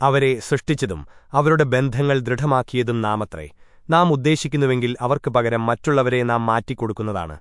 അവരെ സൃഷ്ടിച്ചതും അവരുടെ ബന്ധങ്ങൾ ദൃഢമാക്കിയതും നാമത്രേ. നാം ഉദ്ദേശിക്കുന്നുവെങ്കിൽ അവർക്ക് പകരം മറ്റുള്ളവരെ നാം മാറ്റിക്കൊടുക്കുന്നതാണ്.